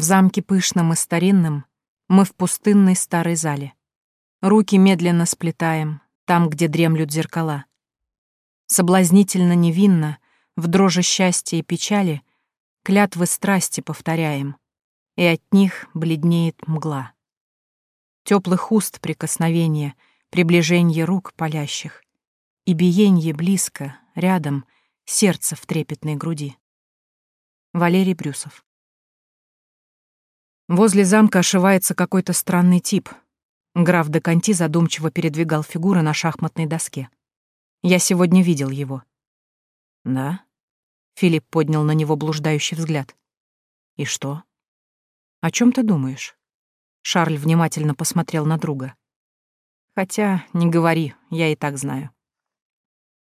В замке пышном и старинном мы в пустынной старой зале. Руки медленно сплетаем, там, где дремлют зеркала. Соблазнительно невинно, в дроже счастья и печали, клятвы страсти повторяем, и от них бледнеет мгла. Теплых уст прикосновения, приближение рук палящих, и биенье близко, рядом, сердце в трепетной груди. Валерий Брюсов Возле замка ошивается какой-то странный тип. Граф де Конти задумчиво передвигал фигуры на шахматной доске. Я сегодня видел его. Да? Филипп поднял на него блуждающий взгляд. И что? О чем ты думаешь? Шарль внимательно посмотрел на друга. Хотя, не говори, я и так знаю.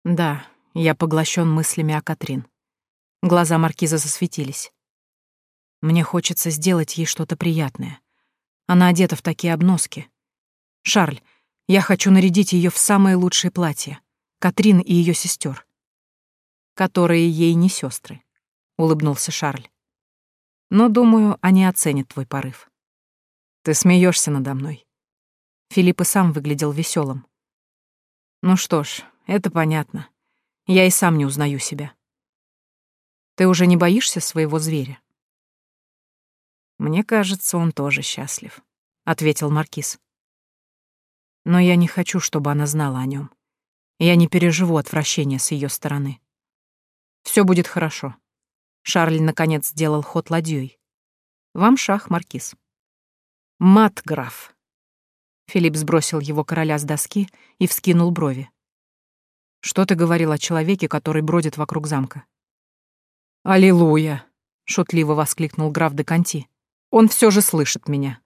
Да, я поглощен мыслями о Катрин. Глаза маркиза засветились. Мне хочется сделать ей что-то приятное. Она одета в такие обноски. Шарль, я хочу нарядить ее в самые лучшие платья. Катрин и ее сестер, которые ей не сестры, улыбнулся Шарль. Но, думаю, они оценят твой порыв. Ты смеешься надо мной. Филипп и сам выглядел веселым. Ну что ж, это понятно. Я и сам не узнаю себя. Ты уже не боишься своего зверя? Мне кажется, он тоже счастлив, ответил маркиз. Но я не хочу, чтобы она знала о нем. Я не переживу отвращения с ее стороны. Все будет хорошо. Шарль наконец сделал ход ладьей. Вам шах, маркиз. Мат, граф. Филипп сбросил его короля с доски и вскинул брови. Что ты говорил о человеке, который бродит вокруг замка? Аллилуйя! шутливо воскликнул граф де Конти. Он все же слышит меня.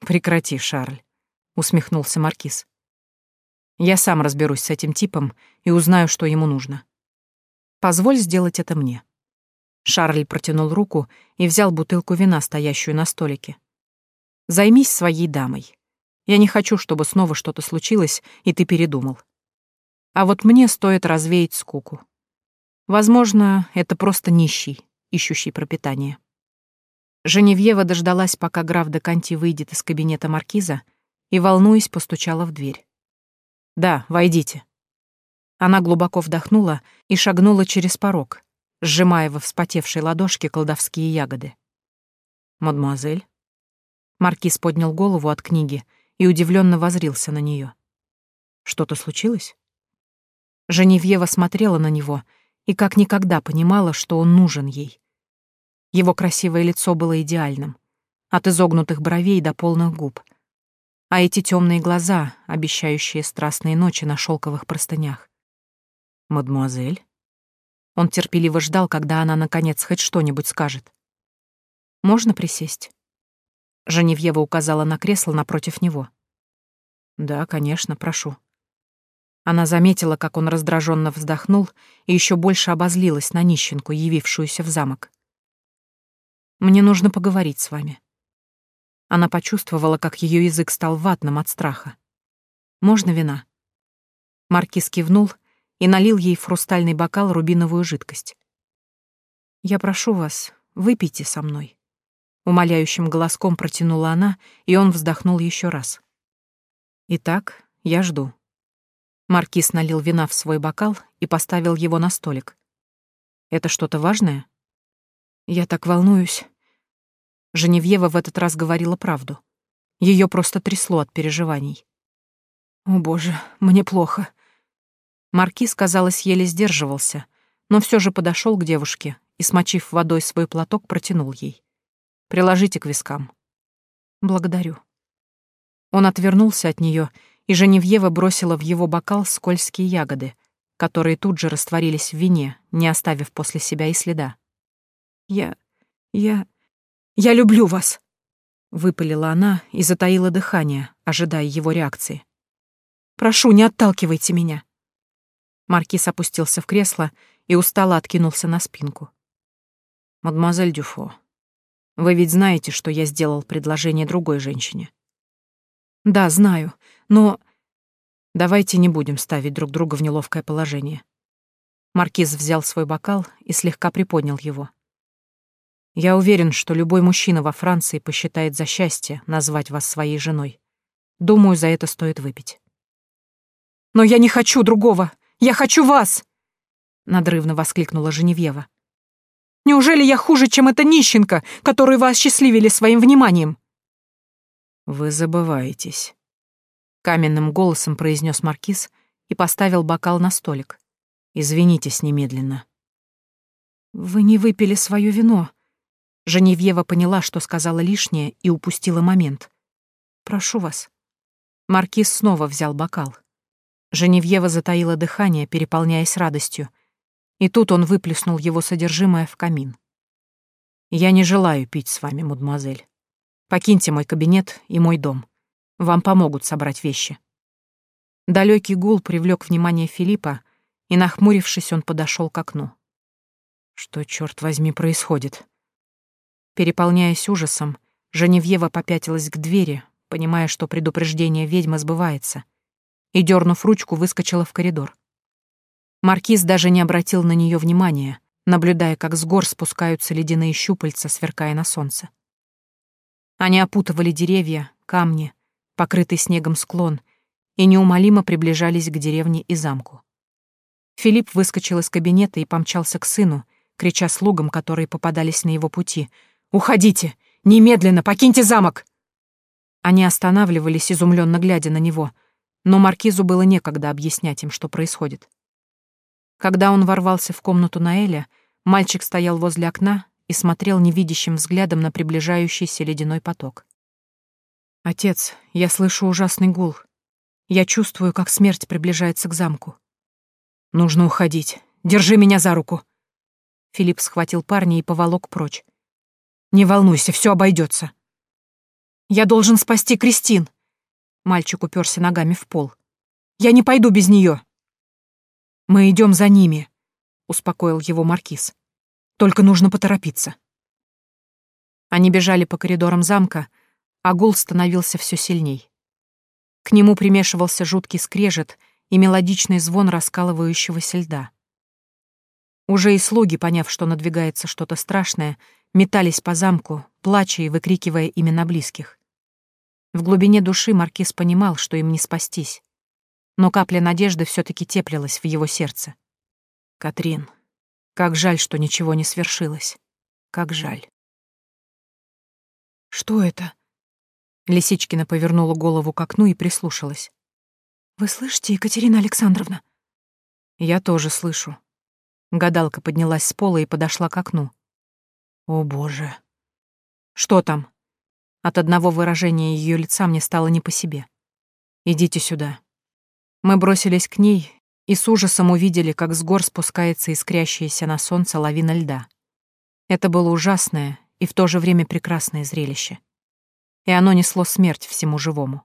Прекрати, Шарль, усмехнулся маркиз. Я сам разберусь с этим типом и узнаю, что ему нужно. Позволь сделать это мне. Шарль протянул руку и взял бутылку вина, стоящую на столике. Займись своей дамой. Я не хочу, чтобы снова что-то случилось, и ты передумал. А вот мне стоит развеять скуку. Возможно, это просто нищий, ищущий пропитание. Женевьева дождалась, пока граф де Канти выйдет из кабинета маркиза, и, волнуясь, постучала в дверь. «Да, войдите». Она глубоко вдохнула и шагнула через порог, сжимая во вспотевшей ладошке колдовские ягоды. «Мадемуазель?» Маркиз поднял голову от книги и удивленно возрился на нее. «Что-то случилось?» Женевьева смотрела на него и как никогда понимала, что он нужен ей, его красивое лицо было идеальным, от изогнутых бровей до полных губ. А эти темные глаза, обещающие страстные ночи на шелковых простынях. «Мадемуазель?» Он терпеливо ждал, когда она, наконец, хоть что-нибудь скажет. «Можно присесть?» Женевьева указала на кресло напротив него. «Да, конечно, прошу». Она заметила, как он раздраженно вздохнул и еще больше обозлилась на нищенку, явившуюся в замок. Мне нужно поговорить с вами». Она почувствовала, как ее язык стал ватным от страха. «Можно вина?» Маркиз кивнул и налил ей в хрустальный бокал рубиновую жидкость. «Я прошу вас, выпейте со мной». Умоляющим голоском протянула она, и он вздохнул еще раз. «Итак, я жду». Маркиз налил вина в свой бокал и поставил его на столик. «Это что-то важное?» Я так волнуюсь. Женевьева в этот раз говорила правду. Ее просто трясло от переживаний. О боже, мне плохо. Маркиз, казалось, еле сдерживался, но все же подошел к девушке и, смочив водой свой платок, протянул ей. «Приложите к вискам». «Благодарю». Он отвернулся от нее, и Женевьева бросила в его бокал скользкие ягоды, которые тут же растворились в вине, не оставив после себя и следа. Я... я... я люблю вас!» Выпалила она и затаила дыхание, ожидая его реакции. «Прошу, не отталкивайте меня!» Маркиз опустился в кресло и устало откинулся на спинку. «Мадемуазель Дюфо, вы ведь знаете, что я сделал предложение другой женщине?» «Да, знаю, но...» «Давайте не будем ставить друг друга в неловкое положение». Маркиз взял свой бокал и слегка приподнял его. Я уверен, что любой мужчина во Франции посчитает за счастье назвать вас своей женой. Думаю, за это стоит выпить. «Но я не хочу другого! Я хочу вас!» Надрывно воскликнула Женевьева. «Неужели я хуже, чем эта нищенка, которую вы осчастливили своим вниманием?» «Вы забываетесь», — каменным голосом произнес Маркиз и поставил бокал на столик. «Извинитесь немедленно». «Вы не выпили свое вино». Женевьева поняла, что сказала лишнее, и упустила момент. «Прошу вас». Маркиз снова взял бокал. Женевьева затаила дыхание, переполняясь радостью. И тут он выплеснул его содержимое в камин. «Я не желаю пить с вами, мадемуазель. Покиньте мой кабинет и мой дом. Вам помогут собрать вещи». Далекий гул привлек внимание Филиппа, и, нахмурившись, он подошел к окну. Что, черт возьми, происходит? Переполняясь ужасом, Женевьева попятилась к двери, понимая, что предупреждение ведьмы сбывается, и, дернув ручку, выскочила в коридор. Маркиз даже не обратил на нее внимания, наблюдая, как с гор спускаются ледяные щупальца, сверкая на солнце. Они опутывали деревья, камни, покрытый снегом склон, и неумолимо приближались к деревне и замку. Филипп выскочил из кабинета и помчался к сыну, крича слугам, которые попадались на его пути. «Уходите! Немедленно! Покиньте замок!» Они останавливались, изумленно глядя на него, но Маркизу было некогда объяснять им, что происходит. Когда он ворвался в комнату Наэля, мальчик стоял возле окна и смотрел невидящим взглядом на приближающийся ледяной поток. «Отец, я слышу ужасный гул. Я чувствую, как смерть приближается к замку. Нужно уходить. Держи меня за руку!» Филипп схватил парня и поволок прочь. «Не волнуйся, все обойдется. «Я должен спасти Кристин!» Мальчик уперся ногами в пол. «Я не пойду без нее!» «Мы идем за ними», — успокоил его Маркиз. «Только нужно поторопиться». Они бежали по коридорам замка, а гул становился все сильней. К нему примешивался жуткий скрежет и мелодичный звон раскалывающегося льда. Уже и слуги, поняв, что надвигается что-то страшное, метались по замку, плача и выкрикивая имена близких. В глубине души Маркиз понимал, что им не спастись. Но капля надежды все таки теплилась в его сердце. «Катрин, как жаль, что ничего не свершилось. Как жаль». «Что это?» Лисичкина повернула голову к окну и прислушалась. «Вы слышите, Екатерина Александровна?» «Я тоже слышу», Гадалка поднялась с пола и подошла к окну. О, боже. Что там? От одного выражения ее лица мне стало не по себе. Идите сюда. Мы бросились к ней и с ужасом увидели, как с гор спускается искрящаяся на солнце лавина льда. Это было ужасное и в то же время прекрасное зрелище. И оно несло смерть всему живому.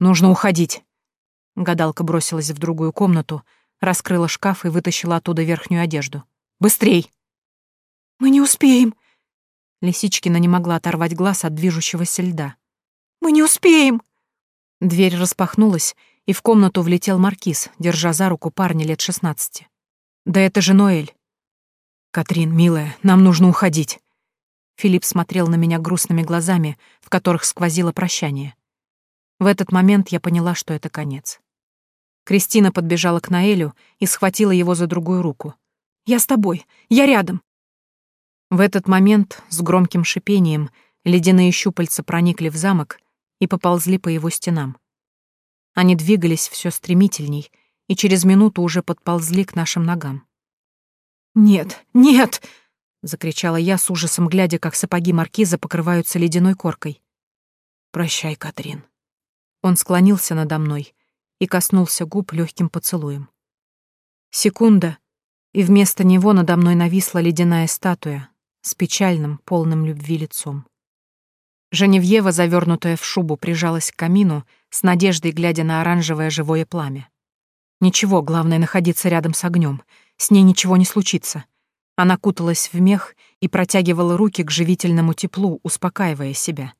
«Нужно уходить!» Гадалка бросилась в другую комнату, раскрыла шкаф и вытащила оттуда верхнюю одежду. «Быстрей!» «Мы не успеем!» Лисичкина не могла оторвать глаз от движущегося льда. «Мы не успеем!» Дверь распахнулась, и в комнату влетел маркиз, держа за руку парня лет шестнадцати. «Да это же Ноэль!» «Катрин, милая, нам нужно уходить!» Филипп смотрел на меня грустными глазами, в которых сквозило прощание. В этот момент я поняла, что это конец. Кристина подбежала к Наэлю и схватила его за другую руку. «Я с тобой! Я рядом!» В этот момент с громким шипением ледяные щупальца проникли в замок и поползли по его стенам. Они двигались все стремительней и через минуту уже подползли к нашим ногам. «Нет, нет!» — закричала я с ужасом, глядя, как сапоги маркиза покрываются ледяной коркой. «Прощай, Катрин». Он склонился надо мной и коснулся губ легким поцелуем. Секунда, и вместо него надо мной нависла ледяная статуя с печальным, полным любви лицом. Женевьева, завернутая в шубу, прижалась к камину, с надеждой глядя на оранжевое живое пламя. Ничего, главное находиться рядом с огнем. С ней ничего не случится. Она куталась в мех и протягивала руки к живительному теплу, успокаивая себя,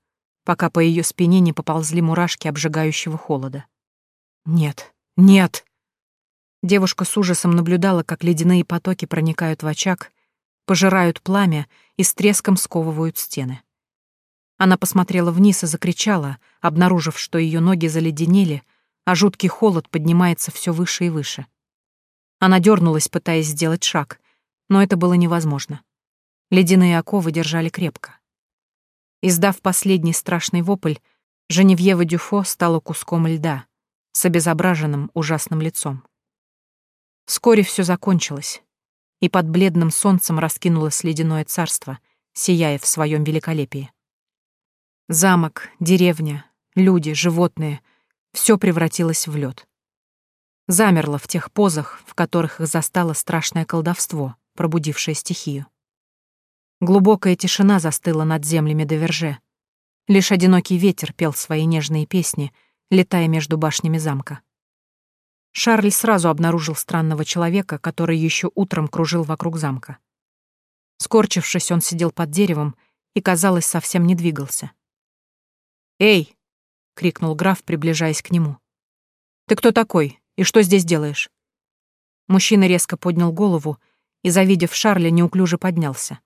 пока по ее спине не поползли мурашки обжигающего холода. Нет, нет. Девушка с ужасом наблюдала, как ледяные потоки проникают в очаг, пожирают пламя и с треском сковывают стены. Она посмотрела вниз и закричала, обнаружив, что ее ноги заледенели, а жуткий холод поднимается все выше и выше. Она дернулась, пытаясь сделать шаг, но это было невозможно. Ледяные оковы держали крепко. Издав последний страшный вопль, Женевьева Дюфо стала куском льда с обезображенным ужасным лицом. Вскоре все закончилось, и под бледным солнцем раскинулось ледяное царство, сияя в своем великолепии. Замок, деревня, люди, животные — все превратилось в лед. Замерло в тех позах, в которых их застало страшное колдовство, пробудившее стихию. Глубокая тишина застыла над землями Доверже. Лишь одинокий ветер пел свои нежные песни, летая между башнями замка. Шарль сразу обнаружил странного человека, который еще утром кружил вокруг замка. Скорчившись, он сидел под деревом и, казалось, совсем не двигался. «Эй!» — крикнул граф, приближаясь к нему. «Ты кто такой и что здесь делаешь?» Мужчина резко поднял голову и, завидев Шарля, неуклюже поднялся.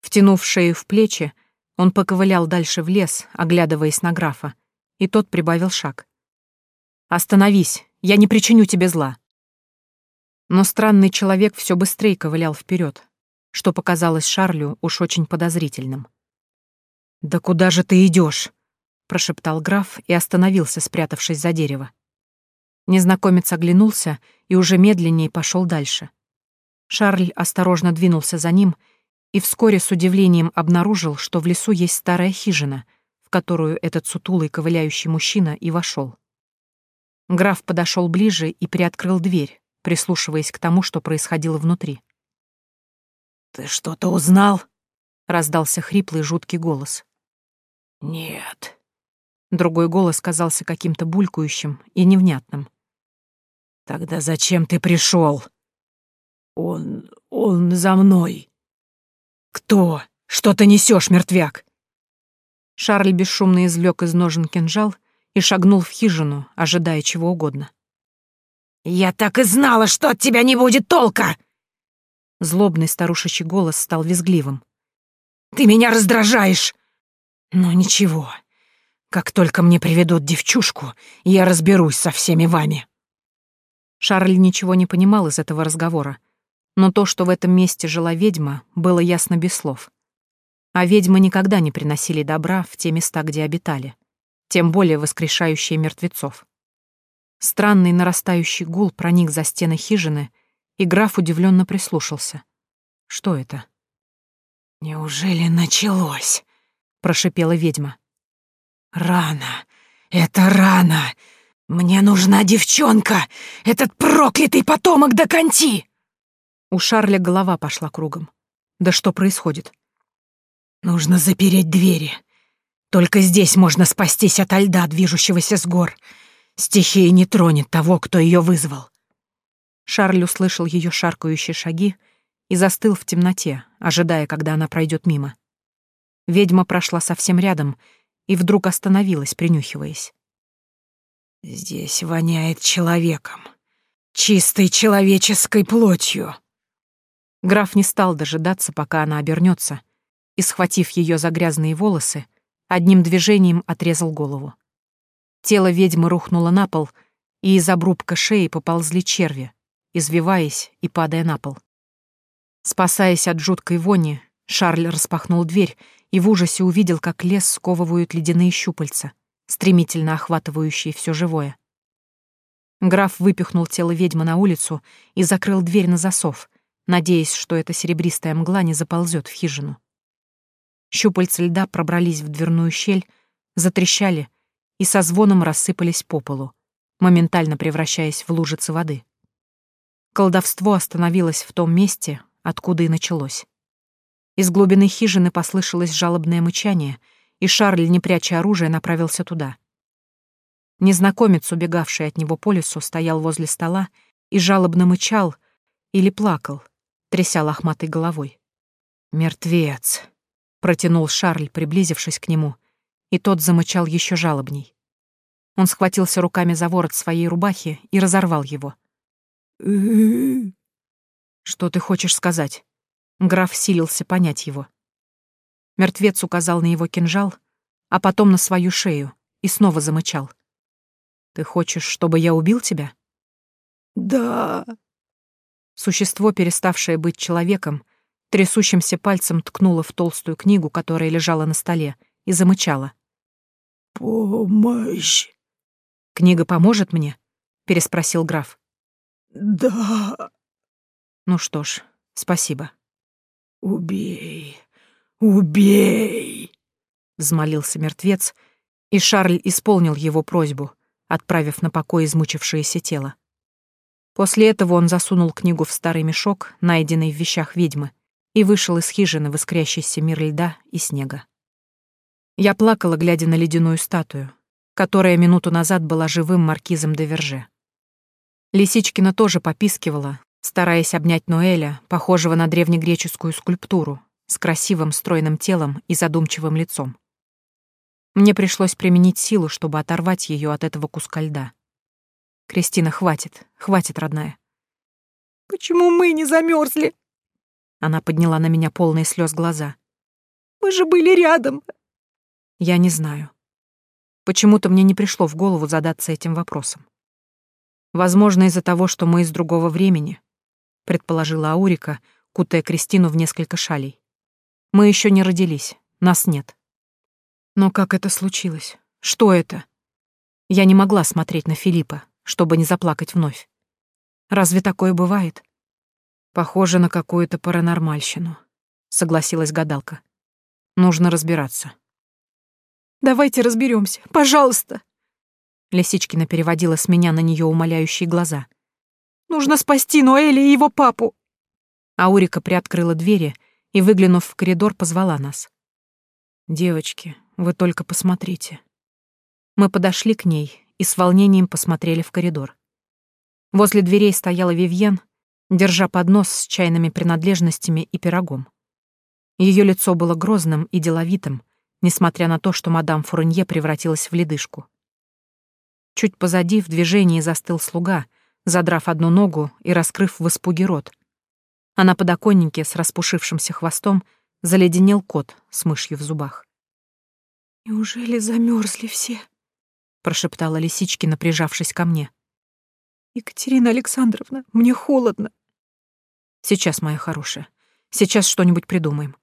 Втянув шею в плечи, он поковылял дальше в лес, оглядываясь на графа, и тот прибавил шаг. «Остановись, я не причиню тебе зла». Но странный человек все быстрее ковылял вперед, что показалось Шарлю уж очень подозрительным. «Да куда же ты идешь? прошептал граф и остановился, спрятавшись за дерево. Незнакомец оглянулся и уже медленнее пошел дальше. Шарль осторожно двинулся за ним и вскоре с удивлением обнаружил, что в лесу есть старая хижина, в которую этот сутулый ковыляющий мужчина и вошел. Граф подошел ближе и приоткрыл дверь, прислушиваясь к тому, что происходило внутри. «Ты что-то узнал?» — раздался хриплый жуткий голос. «Нет», Другой голос казался каким-то булькающим и невнятным. «Тогда зачем ты пришел? Он... он за мной». «Кто? Что ты несешь, мертвяк?» Шарль бесшумно извлек из ножен кинжал и шагнул в хижину, ожидая чего угодно. «Я так и знала, что от тебя не будет толка!» Злобный старушечий голос стал визгливым. «Ты меня раздражаешь!» «Ну ничего, как только мне приведут девчушку, я разберусь со всеми вами». Шарль ничего не понимал из этого разговора, но то, что в этом месте жила ведьма, было ясно без слов. А ведьмы никогда не приносили добра в те места, где обитали, тем более воскрешающие мертвецов. Странный нарастающий гул проник за стены хижины, и граф удивленно прислушался. Что это? «Неужели началось?» — прошипела ведьма. «Рано! Это рано! Мне нужна девчонка! Этот проклятый потомок до конти!» У Шарля голова пошла кругом. «Да что происходит?» «Нужно запереть двери. Только здесь можно спастись от льда, движущегося с гор. Стихия не тронет того, кто ее вызвал». Шарль услышал ее шаркающие шаги и застыл в темноте, ожидая, когда она пройдет мимо. Ведьма прошла совсем рядом — и вдруг остановилась, принюхиваясь. «Здесь воняет человеком, чистой человеческой плотью». Граф не стал дожидаться, пока она обернется, и, схватив ее за грязные волосы, одним движением отрезал голову. Тело ведьмы рухнуло на пол, и из обрубка шеи поползли черви, извиваясь и падая на пол. Спасаясь от жуткой вони, Шарль распахнул дверь и в ужасе увидел, как лес сковывают ледяные щупальца, стремительно охватывающие все живое. Граф выпихнул тело ведьмы на улицу и закрыл дверь на засов, надеясь, что эта серебристая мгла не заползет в хижину. Щупальца льда пробрались в дверную щель, затрещали и со звоном рассыпались по полу, моментально превращаясь в лужицы воды. Колдовство остановилось в том месте, откуда и началось. Из глубины хижины послышалось жалобное мычание, и Шарль, не пряча оружие, направился туда. Незнакомец, убегавший от него по лесу, стоял возле стола и жалобно мычал или плакал, тряся лохматой головой. «Мертвец!» — протянул Шарль, приблизившись к нему, и тот замычал еще жалобней. Он схватился руками за ворот своей рубахи и разорвал его. «Что ты хочешь сказать?» Граф силился понять его. Мертвец указал на его кинжал, а потом на свою шею и снова замычал. «Ты хочешь, чтобы я убил тебя?» «Да». Существо, переставшее быть человеком, трясущимся пальцем ткнуло в толстую книгу, которая лежала на столе, и замычало. «Помощь!» «Книга поможет мне?» — переспросил граф. «Да». «Ну что ж, спасибо». «Убей, убей!» — взмолился мертвец, и Шарль исполнил его просьбу, отправив на покой измучившееся тело. После этого он засунул книгу в старый мешок, найденный в вещах ведьмы, и вышел из хижины в искрящийся мир льда и снега. Я плакала, глядя на ледяную статую, которая минуту назад была живым маркизом де Верже. Лисичкина тоже попискивала, стараясь обнять Ноэля, похожего на древнегреческую скульптуру, с красивым стройным телом и задумчивым лицом. Мне пришлось применить силу, чтобы оторвать ее от этого куска льда. «Кристина, хватит, хватит, родная». «Почему мы не замерзли? Она подняла на меня полные слез глаза. «Мы же были рядом!» Я не знаю. Почему-то мне не пришло в голову задаться этим вопросом. Возможно, из-за того, что мы из другого времени, предположила Аурика, кутая Кристину в несколько шалей. Мы еще не родились, нас нет. Но как это случилось? Что это? Я не могла смотреть на Филиппа, чтобы не заплакать вновь. Разве такое бывает? Похоже на какую-то паранормальщину, согласилась гадалка. Нужно разбираться. Давайте разберемся, пожалуйста. Лисичкина переводила с меня на нее умоляющие глаза. Нужно спасти Ноэля и его папу. Аурика приоткрыла двери и, выглянув в коридор, позвала нас. «Девочки, вы только посмотрите». Мы подошли к ней и с волнением посмотрели в коридор. Возле дверей стояла Вивьен, держа поднос с чайными принадлежностями и пирогом. Ее лицо было грозным и деловитым, несмотря на то, что мадам Фурнье превратилась в ледышку. Чуть позади в движении застыл слуга, задрав одну ногу и раскрыв в испуге рот. А на подоконнике с распушившимся хвостом заледенел кот с мышью в зубах. «Неужели замерзли все?» — прошептала Лисичкина, прижавшись ко мне. «Екатерина Александровна, мне холодно». «Сейчас, моя хорошая, сейчас что-нибудь придумаем.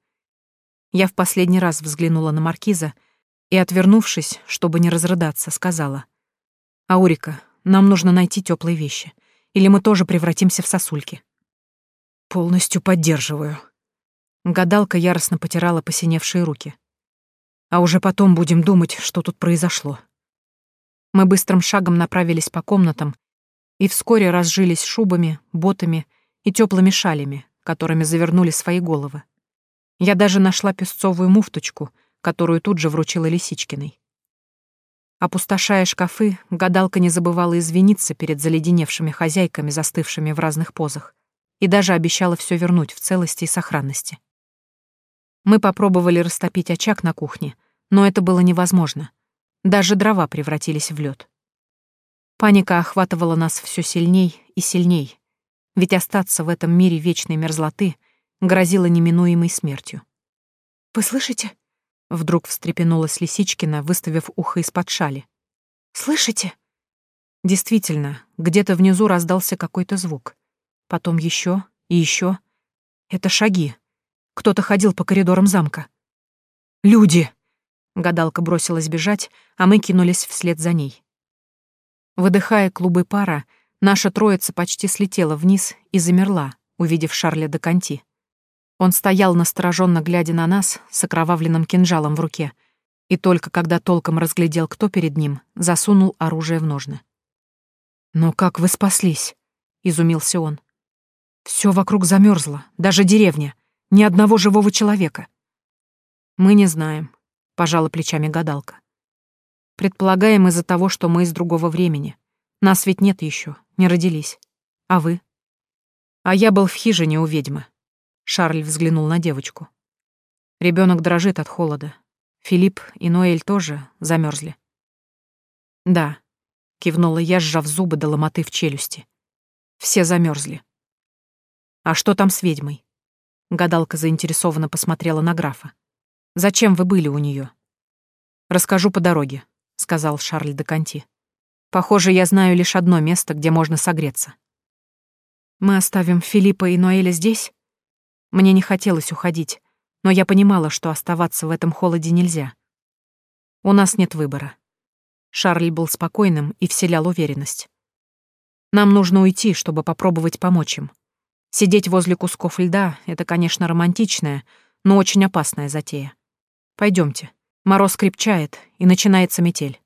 Я в последний раз взглянула на маркиза и, отвернувшись, чтобы не разрыдаться, сказала. «Аурика, нам нужно найти теплые вещи, или мы тоже превратимся в сосульки». «Полностью поддерживаю». Гадалка яростно потирала посиневшие руки. «А уже потом будем думать, что тут произошло». Мы быстрым шагом направились по комнатам и вскоре разжились шубами, ботами и теплыми шалями, которыми завернули свои головы. Я даже нашла песцовую муфточку, которую тут же вручила Лисичкиной. Опустошая шкафы, гадалка не забывала извиниться перед заледеневшими хозяйками, застывшими в разных позах, и даже обещала все вернуть в целости и сохранности. Мы попробовали растопить очаг на кухне, но это было невозможно. Даже дрова превратились в лед. Паника охватывала нас все сильней и сильней, ведь остаться в этом мире вечной мерзлоты грозила неминуемой смертью. «Вы слышите?» — вдруг встрепенулась Лисичкина, выставив ухо из-под шали. «Слышите?» Действительно, где-то внизу раздался какой-то звук. Потом еще и еще. Это шаги. Кто-то ходил по коридорам замка. «Люди!» Гадалка бросилась бежать, а мы кинулись вслед за ней. Выдыхая клубы пара, наша троица почти слетела вниз и замерла, увидев Шарля де Конти. Он стоял настороженно глядя на нас с окровавленным кинжалом в руке, и только когда толком разглядел, кто перед ним, засунул оружие в ножны. «Но как вы спаслись?» — изумился он. Все вокруг замерзло, даже деревня, ни одного живого человека». «Мы не знаем», — пожала плечами гадалка. «Предполагаем из-за того, что мы из другого времени. Нас ведь нет еще, не родились. А вы?» «А я был в хижине у ведьмы», Шарль взглянул на девочку. Ребенок дрожит от холода. Филипп и Ноэль тоже замерзли. Да, кивнула я, сжав зубы до ломоты в челюсти. Все замерзли. А что там с ведьмой? Гадалка заинтересованно посмотрела на графа. «Зачем вы были у нее? «Расскажу по дороге», — сказал Шарль де Конти. «Похоже, я знаю лишь одно место, где можно согреться». «Мы оставим Филиппа и Ноэля здесь?» Мне не хотелось уходить, но я понимала, что оставаться в этом холоде нельзя. У нас нет выбора. Шарль был спокойным и вселял уверенность. Нам нужно уйти, чтобы попробовать помочь им. Сидеть возле кусков льда — это, конечно, романтичная, но очень опасная затея. Пойдемте. Мороз крепчает, и начинается метель.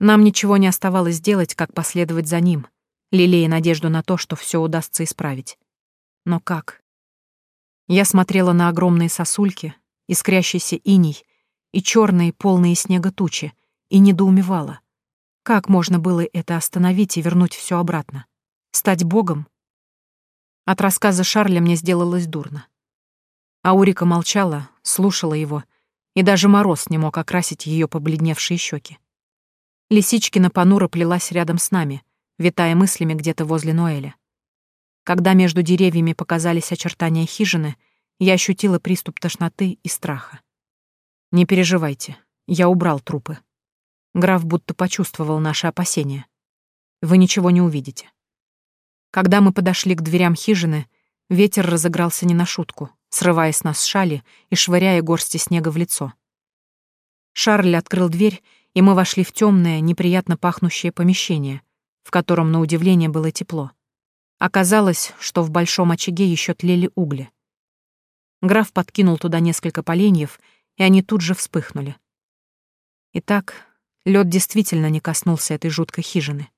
Нам ничего не оставалось делать, как последовать за ним, лелея надежду на то, что все удастся исправить. Но как? Я смотрела на огромные сосульки, искрящийся иней и черные, полные снега тучи, и недоумевала. Как можно было это остановить и вернуть все обратно? Стать богом? От рассказа Шарля мне сделалось дурно. Аурика молчала, слушала его, и даже мороз не мог окрасить ее побледневшие щеки. Лисичкина понуро плелась рядом с нами, витая мыслями где-то возле Ноэля. Когда между деревьями показались очертания хижины, я ощутила приступ тошноты и страха. «Не переживайте, я убрал трупы». Граф будто почувствовал наши опасения. «Вы ничего не увидите». Когда мы подошли к дверям хижины, ветер разыгрался не на шутку, срывая с нас шали и швыряя горсти снега в лицо. Шарль открыл дверь, и мы вошли в темное, неприятно пахнущее помещение, в котором, на удивление, было тепло. Оказалось, что в большом очаге еще тлели угли. Граф подкинул туда несколько поленьев, и они тут же вспыхнули. Итак, лед действительно не коснулся этой жуткой хижины.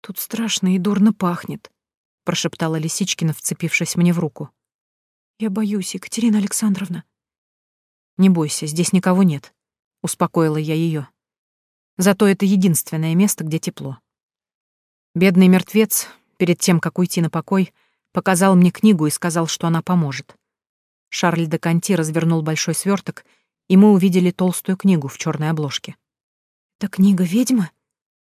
«Тут страшно и дурно пахнет», — прошептала Лисичкина, вцепившись мне в руку. «Я боюсь, Екатерина Александровна». «Не бойся, здесь никого нет», — успокоила я ее. «Зато это единственное место, где тепло». Бедный мертвец перед тем, как уйти на покой, показал мне книгу и сказал, что она поможет. Шарль де Конти развернул большой сверток, и мы увидели толстую книгу в черной обложке. «Это книга ведьмы?»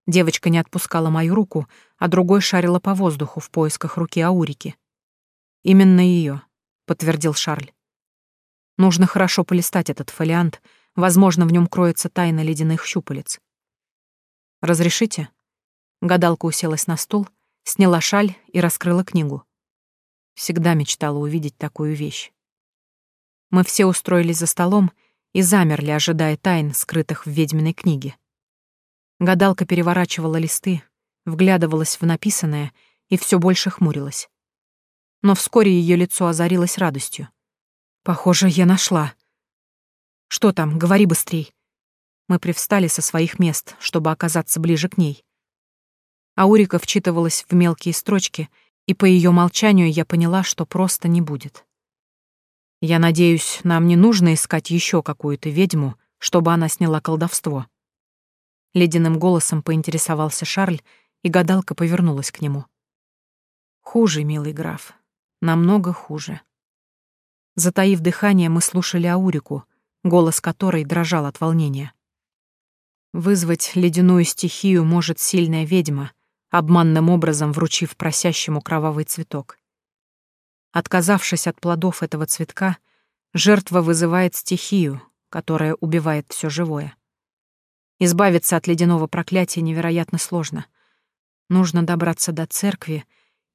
Девочка не отпускала мою руку, а другой шарила по воздуху в поисках руки Аурики. «Именно ее, подтвердил Шарль. «Нужно хорошо полистать этот фолиант, возможно, в нем кроется тайна ледяных щупалец». «Разрешите?» Гадалка уселась на стул, сняла шаль и раскрыла книгу. Всегда мечтала увидеть такую вещь. Мы все устроились за столом и замерли, ожидая тайн, скрытых в ведьминой книге. Гадалка переворачивала листы, вглядывалась в написанное и все больше хмурилась. Но вскоре ее лицо озарилось радостью. «Похоже, я нашла». «Что там? Говори быстрей». Мы привстали со своих мест, чтобы оказаться ближе к ней. Аурика вчитывалась в мелкие строчки, и по ее молчанию я поняла, что просто не будет. Я надеюсь, нам не нужно искать еще какую-то ведьму, чтобы она сняла колдовство. Ледяным голосом поинтересовался Шарль, и гадалка повернулась к нему. Хуже, милый граф, намного хуже. Затаив дыхание, мы слушали Аурику, голос которой дрожал от волнения. Вызвать ледяную стихию может сильная ведьма, обманным образом вручив просящему кровавый цветок. Отказавшись от плодов этого цветка, жертва вызывает стихию, которая убивает все живое. Избавиться от ледяного проклятия невероятно сложно. Нужно добраться до церкви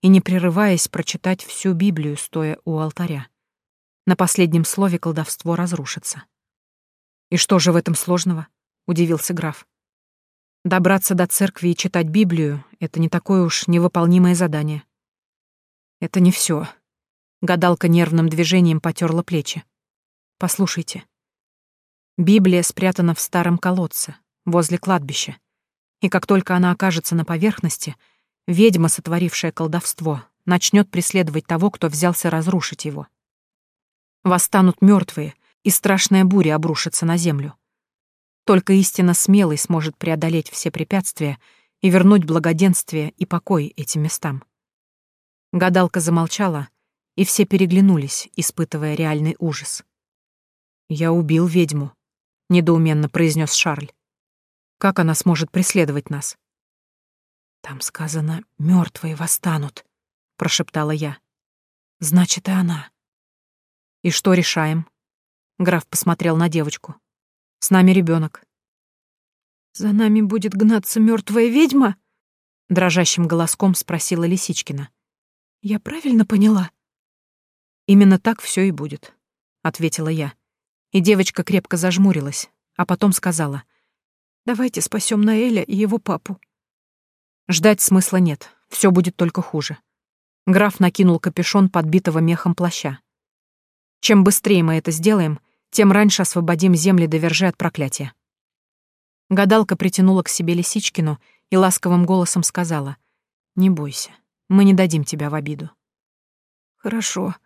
и, не прерываясь, прочитать всю Библию, стоя у алтаря. На последнем слове колдовство разрушится. «И что же в этом сложного?» — удивился граф. Добраться до церкви и читать Библию — это не такое уж невыполнимое задание. Это не все. Гадалка нервным движением потерла плечи. Послушайте. Библия спрятана в старом колодце, возле кладбища. И как только она окажется на поверхности, ведьма, сотворившая колдовство, начнет преследовать того, кто взялся разрушить его. Восстанут мертвые, и страшная буря обрушится на землю. Только истинно смелый сможет преодолеть все препятствия и вернуть благоденствие и покой этим местам. Гадалка замолчала, и все переглянулись, испытывая реальный ужас. «Я убил ведьму», — недоуменно произнес Шарль. «Как она сможет преследовать нас?» «Там сказано, мертвые восстанут», — прошептала я. «Значит, и она. «И что решаем?» Граф посмотрел на девочку. «С нами ребенок. «За нами будет гнаться мертвая ведьма?» Дрожащим голоском спросила Лисичкина. «Я правильно поняла?» «Именно так все и будет», — ответила я. И девочка крепко зажмурилась, а потом сказала. «Давайте спасем Наэля и его папу». Ждать смысла нет, все будет только хуже. Граф накинул капюшон подбитого мехом плаща. Чем быстрее мы это сделаем, тем раньше освободим земли до Верже от проклятия. Гадалка притянула к себе Лисичкину и ласковым голосом сказала, «Не бойся, мы не дадим тебя в обиду». «Хорошо».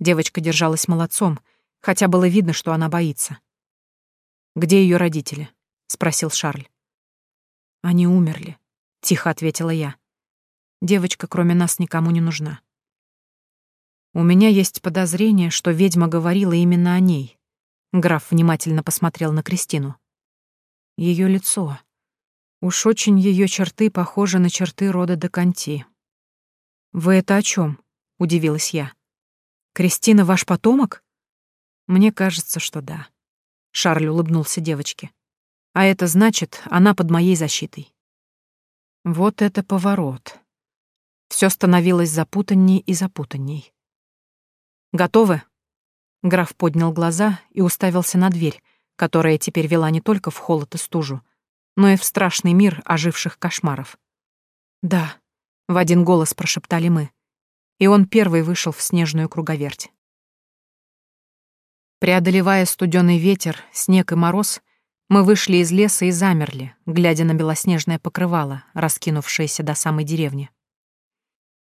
Девочка держалась молодцом, хотя было видно, что она боится. «Где ее родители?» — спросил Шарль. «Они умерли», — тихо ответила я. «Девочка, кроме нас, никому не нужна». «У меня есть подозрение, что ведьма говорила именно о ней», Граф внимательно посмотрел на Кристину. Ее лицо. Уж очень ее черты похожи на черты рода Деканти. «Вы это о чем? удивилась я. «Кристина ваш потомок?» «Мне кажется, что да». Шарль улыбнулся девочке. «А это значит, она под моей защитой». Вот это поворот. Все становилось запутанней и запутанней. «Готовы?» Граф поднял глаза и уставился на дверь, которая теперь вела не только в холод и стужу, но и в страшный мир оживших кошмаров. «Да», — в один голос прошептали мы, и он первый вышел в снежную круговерть. Преодолевая студеный ветер, снег и мороз, мы вышли из леса и замерли, глядя на белоснежное покрывало, раскинувшееся до самой деревни.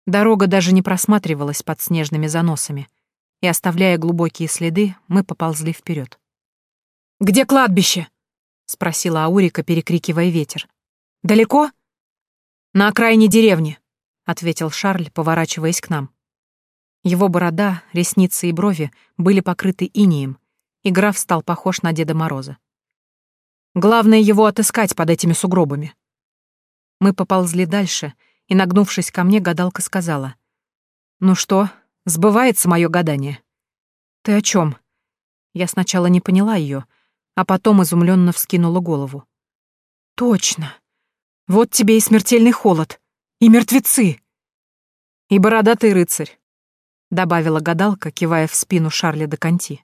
Дорога даже не просматривалась под снежными заносами — и, оставляя глубокие следы, мы поползли вперед. «Где кладбище?» — спросила Аурика, перекрикивая ветер. «Далеко?» «На окраине деревни», — ответил Шарль, поворачиваясь к нам. Его борода, ресницы и брови были покрыты инием, и граф стал похож на Деда Мороза. «Главное его отыскать под этими сугробами». Мы поползли дальше, и, нагнувшись ко мне, гадалка сказала. «Ну что, Сбывается мое гадание. Ты о чем? Я сначала не поняла ее, а потом изумленно вскинула голову. Точно. Вот тебе и смертельный холод, и мертвецы. И бородатый рыцарь, добавила гадалка, кивая в спину Шарля де Конти.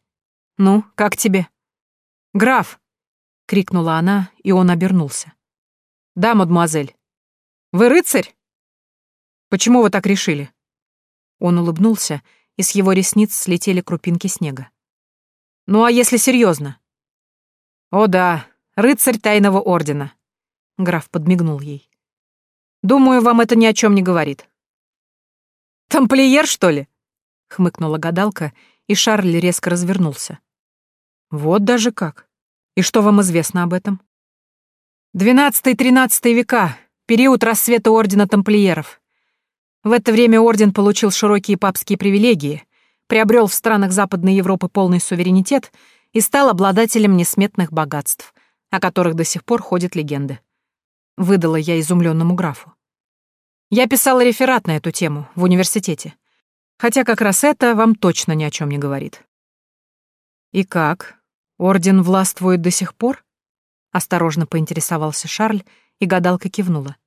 Ну, как тебе? Граф! крикнула она, и он обернулся. Да, мадемуазель. Вы рыцарь? Почему вы так решили? Он улыбнулся, и с его ресниц слетели крупинки снега. «Ну а если серьезно? «О да, рыцарь тайного ордена», — граф подмигнул ей. «Думаю, вам это ни о чем не говорит». «Тамплиер, что ли?» — хмыкнула гадалка, и Шарль резко развернулся. «Вот даже как. И что вам известно об этом?» «Двенадцатый-тринадцатый века, период рассвета Ордена Тамплиеров. В это время орден получил широкие папские привилегии, приобрел в странах Западной Европы полный суверенитет и стал обладателем несметных богатств, о которых до сих пор ходят легенды. Выдала я изумленному графу. Я писала реферат на эту тему в университете, хотя как раз это вам точно ни о чем не говорит. «И как? Орден властвует до сих пор?» — осторожно поинтересовался Шарль, и гадалка кивнула.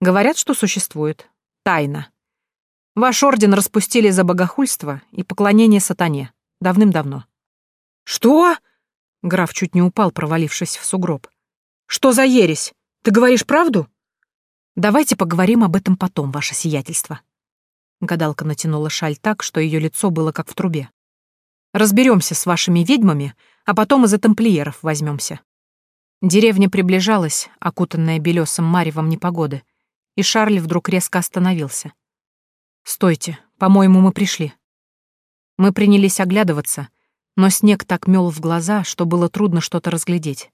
«Говорят, что существует, Тайна. Ваш орден распустили за богохульство и поклонение сатане. Давным-давно. Что? Граф чуть не упал, провалившись в сугроб. Что за ересь? Ты говоришь правду? Давайте поговорим об этом потом, ваше сиятельство. Гадалка натянула шаль так, что ее лицо было как в трубе. Разберемся с вашими ведьмами, а потом из-за тамплиеров возьмемся. Деревня приближалась, окутанная белесым маревом непогоды, и Шарль вдруг резко остановился. «Стойте, по-моему, мы пришли». Мы принялись оглядываться, но снег так мел в глаза, что было трудно что-то разглядеть.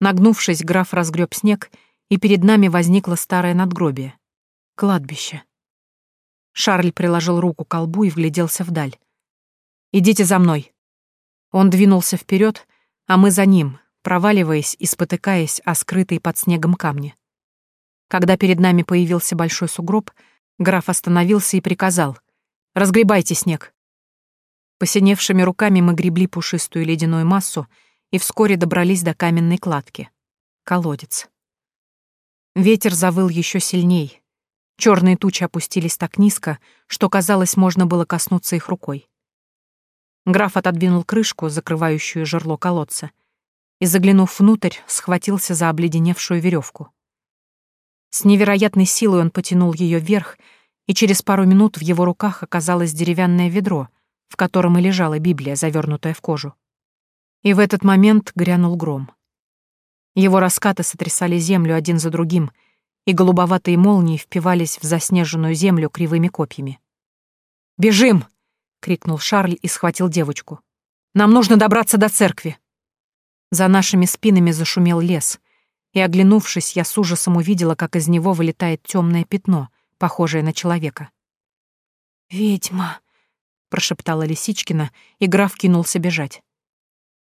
Нагнувшись, граф разгреб снег, и перед нами возникло старое надгробие. Кладбище. Шарль приложил руку к колбу и вгляделся вдаль. «Идите за мной». Он двинулся вперед, а мы за ним, проваливаясь и спотыкаясь о скрытые под снегом камни. Когда перед нами появился большой сугроб, граф остановился и приказал «Разгребайте снег». Посиневшими руками мы гребли пушистую ледяную массу и вскоре добрались до каменной кладки. Колодец. Ветер завыл еще сильней. Черные тучи опустились так низко, что, казалось, можно было коснуться их рукой. Граф отодвинул крышку, закрывающую жерло колодца, и, заглянув внутрь, схватился за обледеневшую веревку. С невероятной силой он потянул ее вверх, и через пару минут в его руках оказалось деревянное ведро, в котором и лежала Библия, завернутая в кожу. И в этот момент грянул гром. Его раскаты сотрясали землю один за другим, и голубоватые молнии впивались в заснеженную землю кривыми копьями. «Бежим!» — крикнул Шарль и схватил девочку. «Нам нужно добраться до церкви!» За нашими спинами зашумел лес, и, оглянувшись, я с ужасом увидела, как из него вылетает темное пятно, похожее на человека. «Ведьма!» — прошептала Лисичкина, и граф кинулся бежать.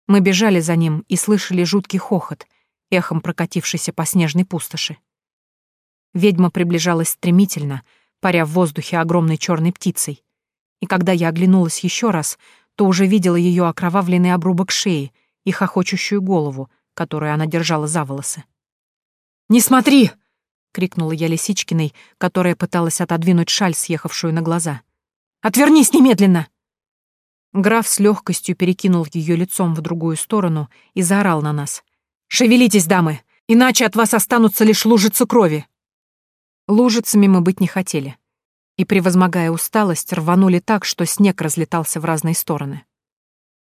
Мы бежали за ним и слышали жуткий хохот, эхом прокатившийся по снежной пустоши. Ведьма приближалась стремительно, паря в воздухе огромной черной птицей. И когда я оглянулась еще раз, то уже видела ее окровавленный обрубок шеи и хохочущую голову, которую она держала за волосы. «Не смотри!» — крикнула я Лисичкиной, которая пыталась отодвинуть шаль, съехавшую на глаза. «Отвернись немедленно!» Граф с легкостью перекинул ее лицом в другую сторону и заорал на нас. «Шевелитесь, дамы, иначе от вас останутся лишь лужицы крови!» Лужицами мы быть не хотели. И, превозмогая усталость, рванули так, что снег разлетался в разные стороны.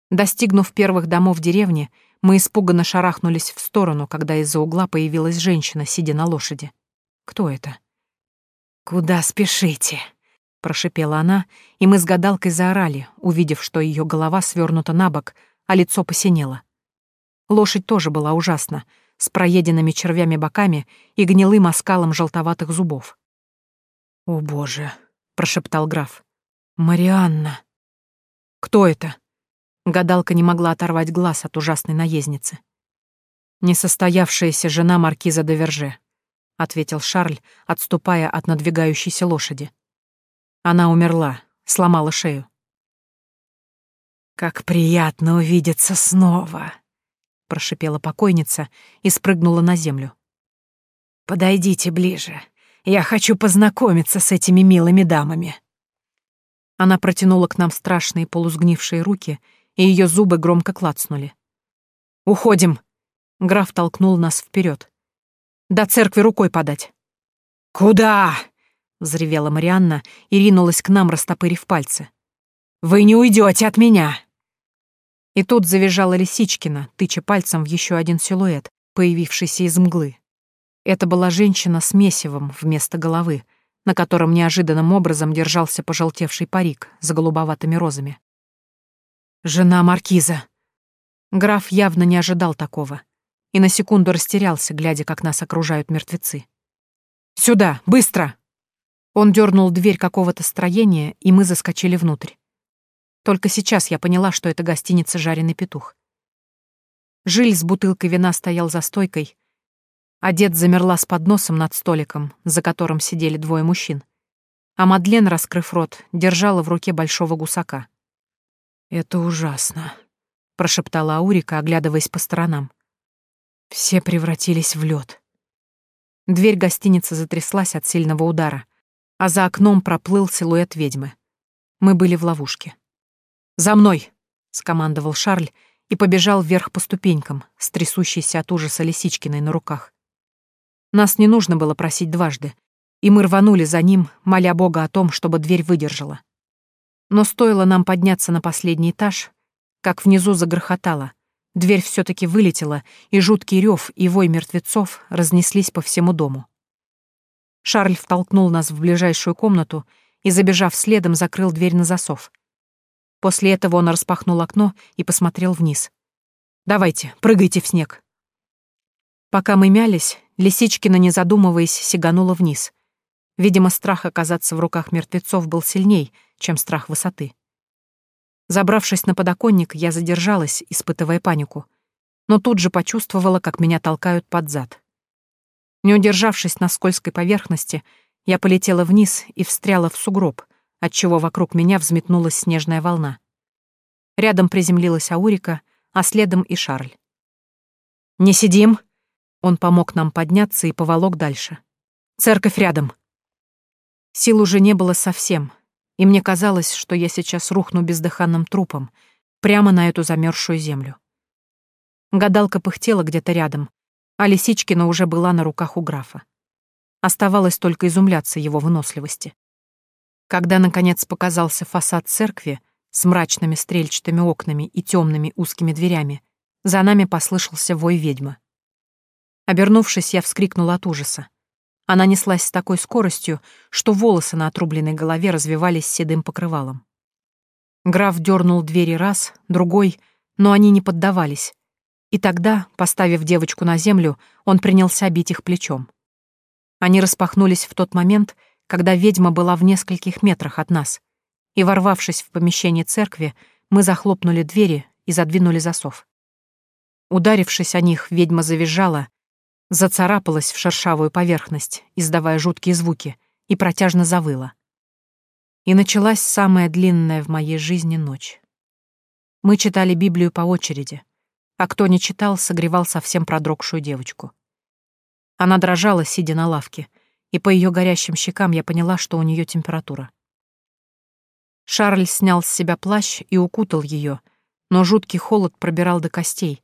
Достигнув первых домов деревни, мы испуганно шарахнулись в сторону, когда из-за угла появилась женщина, сидя на лошади. Кто это? «Куда спешите?» — прошипела она, и мы с гадалкой заорали, увидев, что ее голова свернута на бок, а лицо посинело. Лошадь тоже была ужасна, с проеденными червями боками и гнилым оскалом желтоватых зубов. «О, боже!» — прошептал граф. «Марианна!» «Кто это?» Гадалка не могла оторвать глаз от ужасной наездницы. «Несостоявшаяся жена маркиза де Верже», — ответил Шарль, отступая от надвигающейся лошади. «Она умерла, сломала шею». «Как приятно увидеться снова», — прошипела покойница и спрыгнула на землю. «Подойдите ближе. Я хочу познакомиться с этими милыми дамами». Она протянула к нам страшные полусгнившие руки — и ее зубы громко клацнули. «Уходим!» — граф толкнул нас вперед. «До церкви рукой подать». «Куда?» — взревела Марианна и ринулась к нам, растопырив пальцы. «Вы не уйдете от меня!» И тут завизжала Лисичкина, тыча пальцем в еще один силуэт, появившийся из мглы. Это была женщина с месивом вместо головы, на котором неожиданным образом держался пожелтевший парик с голубоватыми розами. Жена маркиза. Граф явно не ожидал такого и на секунду растерялся, глядя, как нас окружают мертвецы. «Сюда, быстро!» Он дернул дверь какого-то строения, и мы заскочили внутрь. Только сейчас я поняла, что это гостиница «Жареный петух». Жиль с бутылкой вина стоял за стойкой, а дед замерла с подносом над столиком, за которым сидели двое мужчин. А Мадлен, раскрыв рот, держала в руке большого гусака. «Это ужасно», — прошептала Аурика, оглядываясь по сторонам. Все превратились в лед. Дверь гостиницы затряслась от сильного удара, а за окном проплыл силуэт ведьмы. Мы были в ловушке. «За мной!» — скомандовал Шарль и побежал вверх по ступенькам, с трясущейся от ужаса Лисичкиной на руках. Нас не нужно было просить дважды, и мы рванули за ним, моля Бога о том, чтобы дверь выдержала. Но стоило нам подняться на последний этаж, как внизу загрохотало. Дверь все таки вылетела, и жуткий рев и вой мертвецов разнеслись по всему дому. Шарль втолкнул нас в ближайшую комнату и, забежав следом, закрыл дверь на засов. После этого он распахнул окно и посмотрел вниз. «Давайте, прыгайте в снег». Пока мы мялись, Лисичкина, не задумываясь, сиганула вниз. Видимо, страх оказаться в руках мертвецов был сильней, чем страх высоты. Забравшись на подоконник, я задержалась, испытывая панику, но тут же почувствовала, как меня толкают под зад. Не удержавшись на скользкой поверхности, я полетела вниз и встряла в сугроб, отчего вокруг меня взметнулась снежная волна. Рядом приземлилась Аурика, а следом и Шарль. «Не сидим!» Он помог нам подняться и поволок дальше. «Церковь рядом!» Сил уже не было совсем, и мне казалось, что я сейчас рухну бездыханным трупом прямо на эту замерзшую землю. Гадалка пыхтела где-то рядом, а Лисичкина уже была на руках у графа. Оставалось только изумляться его выносливости. Когда, наконец, показался фасад церкви с мрачными стрельчатыми окнами и темными узкими дверями, за нами послышался вой ведьмы. Обернувшись, я вскрикнула от ужаса. Она неслась с такой скоростью, что волосы на отрубленной голове развивались седым покрывалом. Граф дернул двери раз, другой, но они не поддавались. И тогда, поставив девочку на землю, он принялся бить их плечом. Они распахнулись в тот момент, когда ведьма была в нескольких метрах от нас, и, ворвавшись в помещение церкви, мы захлопнули двери и задвинули засов. Ударившись о них, ведьма завизжала, зацарапалась в шершавую поверхность, издавая жуткие звуки, и протяжно завыла. И началась самая длинная в моей жизни ночь. Мы читали Библию по очереди, а кто не читал, согревал совсем продрогшую девочку. Она дрожала, сидя на лавке, и по ее горящим щекам я поняла, что у нее температура. Шарль снял с себя плащ и укутал ее, но жуткий холод пробирал до костей,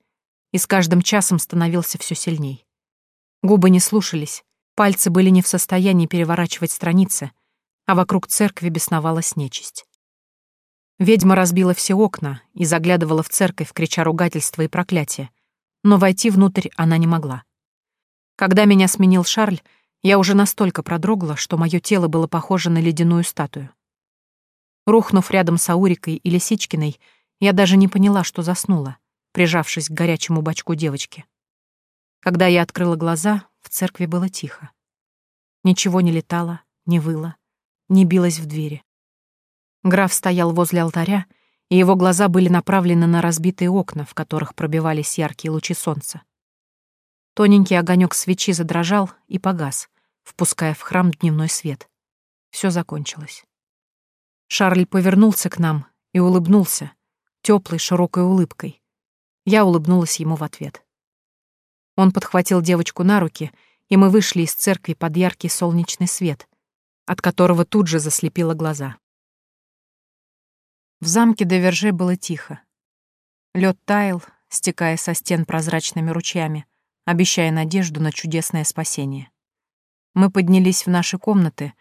и с каждым часом становился все сильней. Губы не слушались, пальцы были не в состоянии переворачивать страницы, а вокруг церкви бесновалась нечисть. Ведьма разбила все окна и заглядывала в церковь, крича ругательства и проклятия, но войти внутрь она не могла. Когда меня сменил Шарль, я уже настолько продрогла, что мое тело было похоже на ледяную статую. Рухнув рядом с Аурикой и Лисичкиной, я даже не поняла, что заснула прижавшись к горячему бачку девочки. Когда я открыла глаза, в церкви было тихо. Ничего не летало, не выло, не билось в двери. Граф стоял возле алтаря, и его глаза были направлены на разбитые окна, в которых пробивались яркие лучи солнца. Тоненький огонек свечи задрожал и погас, впуская в храм дневной свет. Все закончилось. Шарль повернулся к нам и улыбнулся, теплой широкой улыбкой, я улыбнулась ему в ответ. Он подхватил девочку на руки, и мы вышли из церкви под яркий солнечный свет, от которого тут же заслепило глаза. В замке Деверже было тихо. Лед таял, стекая со стен прозрачными ручьями, обещая надежду на чудесное спасение. Мы поднялись в наши комнаты,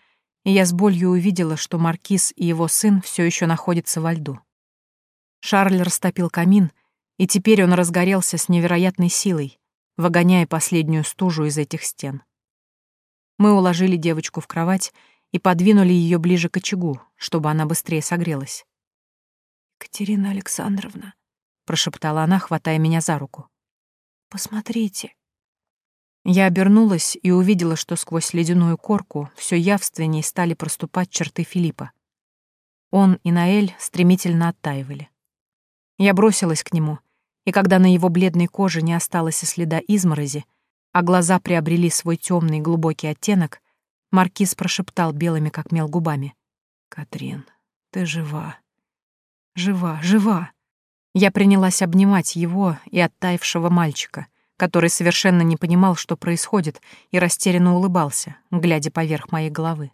и я с болью увидела, что Маркиз и его сын все еще находятся во льду. Шарль растопил камин — и теперь он разгорелся с невероятной силой, выгоняя последнюю стужу из этих стен. Мы уложили девочку в кровать и подвинули ее ближе к очагу, чтобы она быстрее согрелась. «Екатерина Александровна», — прошептала она, хватая меня за руку. «Посмотрите». Я обернулась и увидела, что сквозь ледяную корку все явственнее стали проступать черты Филиппа. Он и Наэль стремительно оттаивали. Я бросилась к нему, и когда на его бледной коже не осталось и следа изморози, а глаза приобрели свой темный глубокий оттенок, Маркиз прошептал белыми как мел губами. «Катрин, ты жива. Жива, жива!» Я принялась обнимать его и оттаившего мальчика, который совершенно не понимал, что происходит, и растерянно улыбался, глядя поверх моей головы.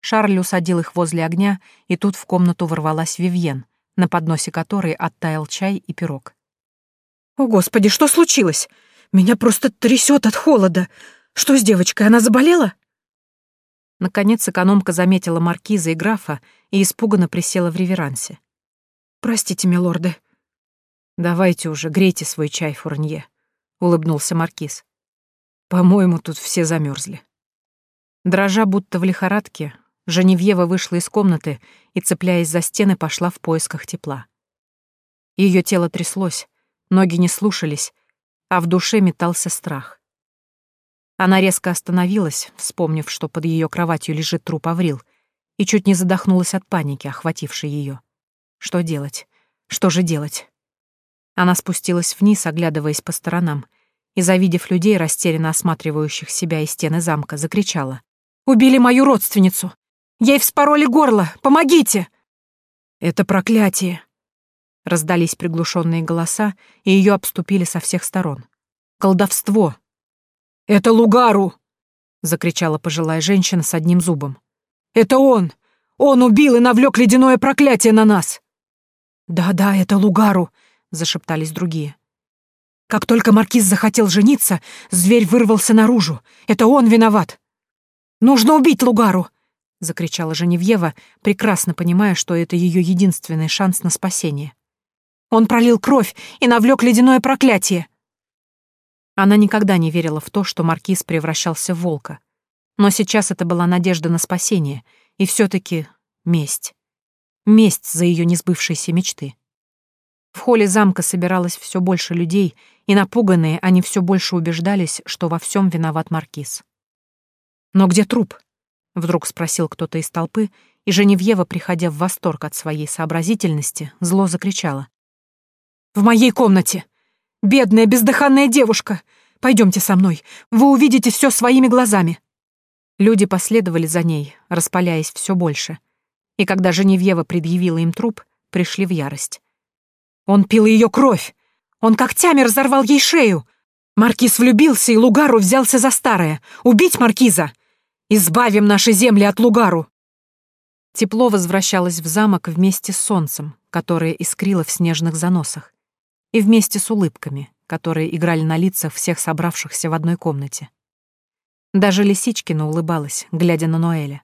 Шарль усадил их возле огня, и тут в комнату ворвалась Вивьен, на подносе которой оттаял чай и пирог. «О, Господи, что случилось? Меня просто трясет от холода. Что с девочкой, она заболела?» Наконец экономка заметила маркиза и графа и испуганно присела в реверансе. «Простите, милорды». «Давайте уже, грейте свой чай, Фурнье», — улыбнулся маркиз. «По-моему, тут все замерзли. Дрожа будто в лихорадке, Женевьева вышла из комнаты и, цепляясь за стены, пошла в поисках тепла. Ее тело тряслось, Ноги не слушались, а в душе метался страх. Она резко остановилась, вспомнив, что под ее кроватью лежит труп Аврил, и чуть не задохнулась от паники, охватившей ее. Что делать? Что же делать? Она спустилась вниз, оглядываясь по сторонам, и, завидев людей, растерянно осматривающих себя и стены замка, закричала. «Убили мою родственницу! Ей вспороли горло! Помогите!» «Это проклятие!» Раздались приглушенные голоса, и ее обступили со всех сторон. «Колдовство!» «Это Лугару!» — закричала пожилая женщина с одним зубом. «Это он! Он убил и навлек ледяное проклятие на нас!» «Да-да, это Лугару!» — зашептались другие. «Как только маркиз захотел жениться, зверь вырвался наружу. Это он виноват!» «Нужно убить Лугару!» — закричала Женевьева, прекрасно понимая, что это ее единственный шанс на спасение. Он пролил кровь и навлек ледяное проклятие. Она никогда не верила в то, что маркиз превращался в волка. Но сейчас это была надежда на спасение, и все таки месть. Месть за ее несбывшиеся мечты. В холле замка собиралось все больше людей, и напуганные они все больше убеждались, что во всем виноват маркиз. «Но где труп?» — вдруг спросил кто-то из толпы, и Женевьева, приходя в восторг от своей сообразительности, зло закричала. В моей комнате. Бедная бездыханная девушка. Пойдемте со мной. Вы увидите все своими глазами». Люди последовали за ней, распаляясь все больше. И когда Женевьева предъявила им труп, пришли в ярость. Он пил ее кровь. Он когтями разорвал ей шею. Маркиз влюбился, и Лугару взялся за старое. Убить Маркиза! Избавим наши земли от Лугару! Тепло возвращалось в замок вместе с солнцем, которое искрило в снежных заносах и вместе с улыбками, которые играли на лицах всех собравшихся в одной комнате. Даже Лисичкина улыбалась, глядя на Ноэля.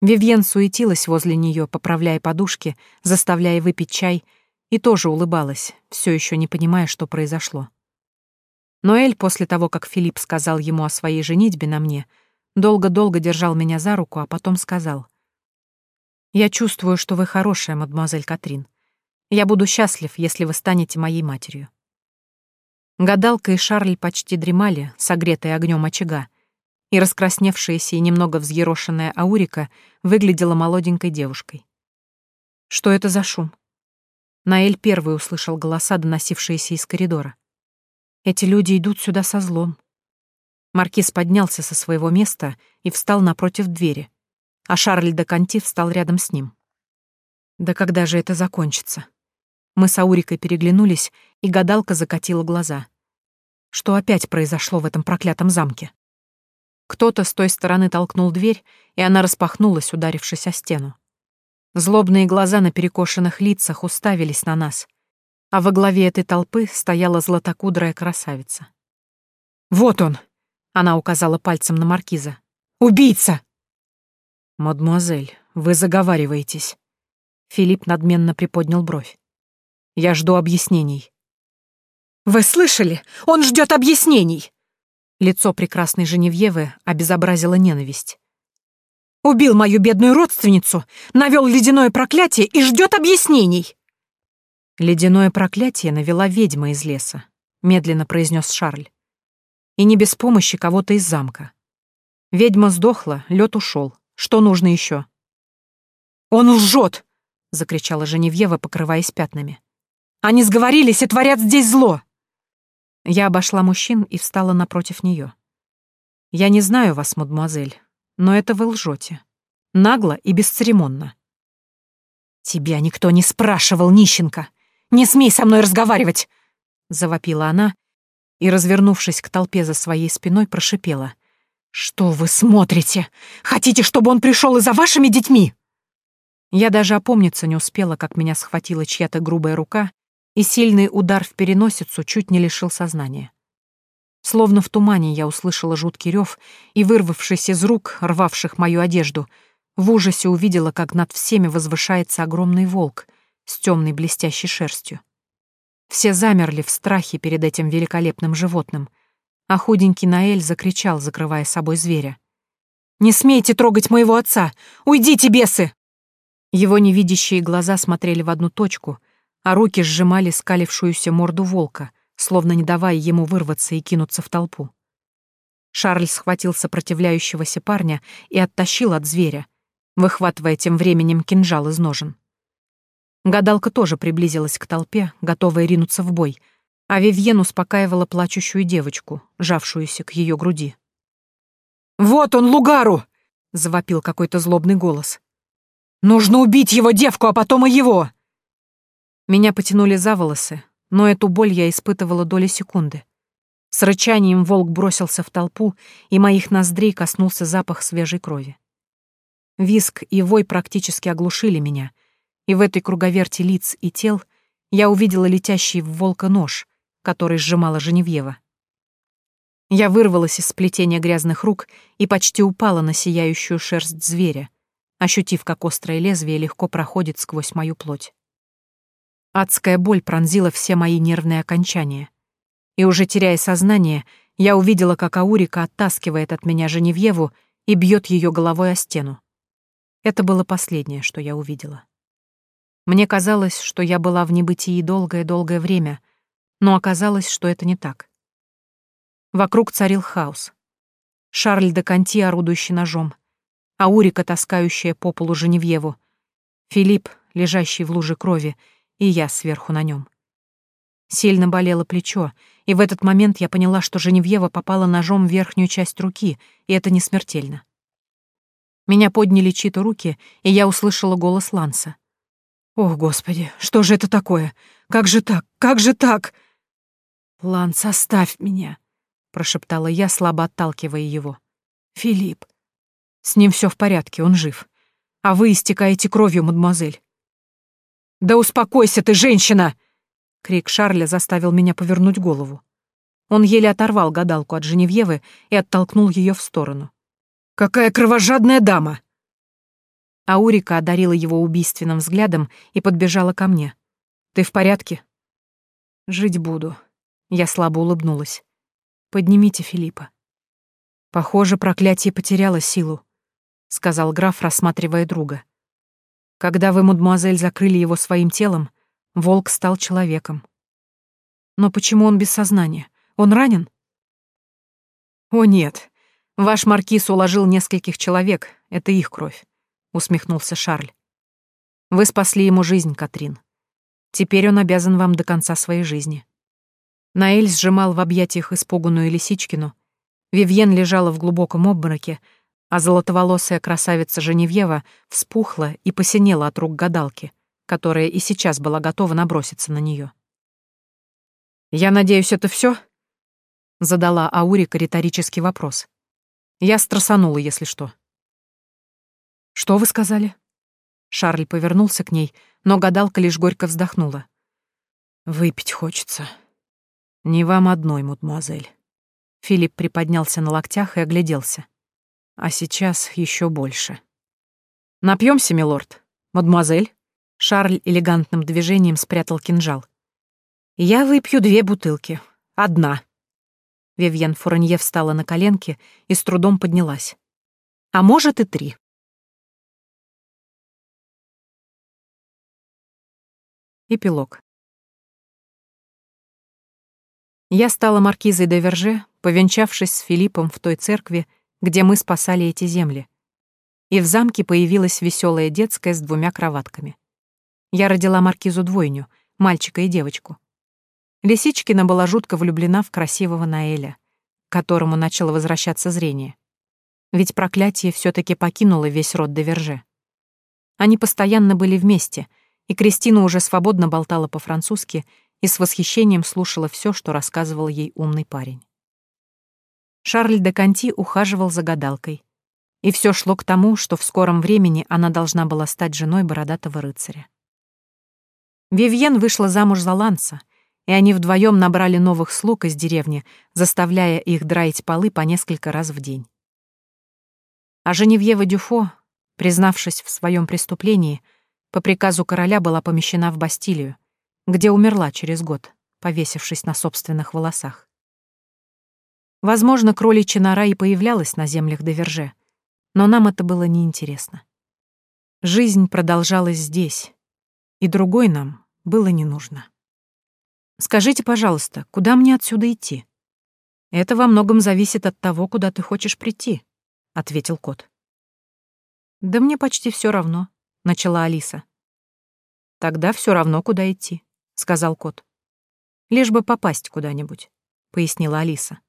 Вивьен суетилась возле нее, поправляя подушки, заставляя выпить чай, и тоже улыбалась, все еще не понимая, что произошло. Ноэль, после того, как Филипп сказал ему о своей женитьбе на мне, долго-долго держал меня за руку, а потом сказал. «Я чувствую, что вы хорошая, мадемуазель Катрин. Я буду счастлив, если вы станете моей матерью». Гадалка и Шарль почти дремали, согретые огнем очага, и раскрасневшаяся и немного взъерошенная Аурика выглядела молоденькой девушкой. «Что это за шум?» Наэль первый услышал голоса, доносившиеся из коридора. «Эти люди идут сюда со злом». Маркиз поднялся со своего места и встал напротив двери, а Шарль де Конти встал рядом с ним. «Да когда же это закончится?» Мы с Аурикой переглянулись, и гадалка закатила глаза. Что опять произошло в этом проклятом замке? Кто-то с той стороны толкнул дверь, и она распахнулась, ударившись о стену. Злобные глаза на перекошенных лицах уставились на нас, а во главе этой толпы стояла златокудрая красавица. «Вот он!» — она указала пальцем на маркиза. «Убийца!» «Мадемуазель, вы заговариваетесь». Филипп надменно приподнял бровь. Я жду объяснений». «Вы слышали? Он ждет объяснений!» Лицо прекрасной Женевьевы обезобразило ненависть. «Убил мою бедную родственницу, навел ледяное проклятие и ждет объяснений!» «Ледяное проклятие навела ведьма из леса», — медленно произнес Шарль. «И не без помощи кого-то из замка. Ведьма сдохла, лед ушел. Что нужно еще?» «Он лжет!» — закричала Женевьева, покрываясь пятнами. Они сговорились и творят здесь зло!» Я обошла мужчин и встала напротив нее. «Я не знаю вас, мадемуазель, но это вы лжете. Нагло и бесцеремонно». «Тебя никто не спрашивал, нищенка! Не смей со мной разговаривать!» — завопила она и, развернувшись к толпе за своей спиной, прошипела. «Что вы смотрите? Хотите, чтобы он пришел и за вашими детьми?» Я даже опомниться не успела, как меня схватила чья-то грубая рука и сильный удар в переносицу чуть не лишил сознания. Словно в тумане я услышала жуткий рев и, вырвавшись из рук, рвавших мою одежду, в ужасе увидела, как над всеми возвышается огромный волк с темной блестящей шерстью. Все замерли в страхе перед этим великолепным животным, а худенький Наэль закричал, закрывая собой зверя. «Не смейте трогать моего отца! Уйдите, бесы!» Его невидящие глаза смотрели в одну точку — а руки сжимали скалившуюся морду волка, словно не давая ему вырваться и кинуться в толпу. Шарль схватил сопротивляющегося парня и оттащил от зверя, выхватывая тем временем кинжал из ножен. Гадалка тоже приблизилась к толпе, готовая ринуться в бой, а Вивьен успокаивала плачущую девочку, жавшуюся к ее груди. «Вот он, Лугару!» — завопил какой-то злобный голос. «Нужно убить его девку, а потом и его!» Меня потянули за волосы, но эту боль я испытывала доли секунды. С рычанием волк бросился в толпу, и моих ноздрей коснулся запах свежей крови. Виск и вой практически оглушили меня, и в этой круговерти лиц и тел я увидела летящий в волка нож, который сжимала Женевьева. Я вырвалась из сплетения грязных рук и почти упала на сияющую шерсть зверя, ощутив, как острое лезвие легко проходит сквозь мою плоть. Адская боль пронзила все мои нервные окончания. И уже теряя сознание, я увидела, как Аурика оттаскивает от меня Женевьеву и бьет ее головой о стену. Это было последнее, что я увидела. Мне казалось, что я была в небытии долгое-долгое время, но оказалось, что это не так. Вокруг царил хаос. Шарль де Конти, орудующий ножом, Аурика, таскающая по полу Женевьеву, Филипп, лежащий в луже крови, и я сверху на нем. Сильно болело плечо, и в этот момент я поняла, что Женевьева попала ножом в верхнюю часть руки, и это не смертельно. Меня подняли чьи-то руки, и я услышала голос Ланса. «Ох, Господи, что же это такое? Как же так? Как же так?» «Ланс, оставь меня!» — прошептала я, слабо отталкивая его. «Филипп, с ним все в порядке, он жив. А вы истекаете кровью, мадемуазель». «Да успокойся ты, женщина!» Крик Шарля заставил меня повернуть голову. Он еле оторвал гадалку от Женевьевы и оттолкнул ее в сторону. «Какая кровожадная дама!» Аурика одарила его убийственным взглядом и подбежала ко мне. «Ты в порядке?» «Жить буду». Я слабо улыбнулась. Поднимите Филиппа. Похоже, проклятие потеряло силу, сказал граф, рассматривая друга. Когда вы, мадемуазель, закрыли его своим телом, волк стал человеком. Но почему он без сознания? Он ранен? О нет, ваш маркиз уложил нескольких человек, это их кровь, усмехнулся Шарль. Вы спасли ему жизнь, Катрин. Теперь он обязан вам до конца своей жизни. Наэль сжимал в объятиях испуганную лисичкину. Вивьен лежала в глубоком обмороке, а золотоволосая красавица Женевьева вспухла и посинела от рук гадалки, которая и сейчас была готова наброситься на нее. «Я надеюсь, это все? задала Аурика риторический вопрос. Я страсанула, если что. «Что вы сказали?» Шарль повернулся к ней, но гадалка лишь горько вздохнула. «Выпить хочется», «Не вам одной, мадемуазель». Филипп приподнялся на локтях и огляделся. «А сейчас еще больше». Напьемся, милорд? Мадемуазель?» Шарль элегантным движением спрятал кинжал. «Я выпью две бутылки. Одна». Вивьен Фуранье встала на коленки и с трудом поднялась. «А может, и три». Эпилог. Я стала маркизой де Верже, повенчавшись с Филиппом в той церкви, где мы спасали эти земли. И в замке появилась веселая детская с двумя кроватками. Я родила маркизу двойню, мальчика и девочку. Лисичкина была жутко влюблена в красивого Наэля, которому начало возвращаться зрение. Ведь проклятие все таки покинуло весь род де Верже. Они постоянно были вместе, и Кристина уже свободно болтала по-французски и с восхищением слушала все, что рассказывал ей умный парень. Шарль де Конти ухаживал за гадалкой, и все шло к тому, что в скором времени она должна была стать женой бородатого рыцаря. Вивьен вышла замуж за Ланса, и они вдвоем набрали новых слуг из деревни, заставляя их драить полы по несколько раз в день. А Женевьева Дюфо, признавшись в своем преступлении, по приказу короля была помещена в Бастилию, где умерла через год, повесившись на собственных волосах. Возможно, кроличья нора и появлялась на землях Деверже, но нам это было неинтересно. Жизнь продолжалась здесь, и другой нам было не нужно. «Скажите, пожалуйста, куда мне отсюда идти?» «Это во многом зависит от того, куда ты хочешь прийти», — ответил кот. «Да мне почти все равно», — начала Алиса. «Тогда все равно, куда идти сказал кот. Лишь бы попасть куда-нибудь, пояснила Алиса.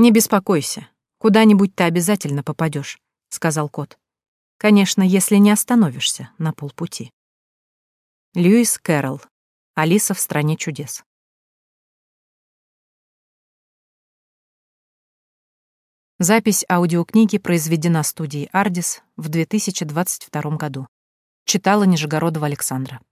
«Не беспокойся, куда-нибудь ты обязательно попадешь», — сказал кот. «Конечно, если не остановишься на полпути». Льюис Кэрролл. Алиса в «Стране чудес». Запись аудиокниги произведена студией «Ардис» в 2022 году. Читала Нижегородова Александра.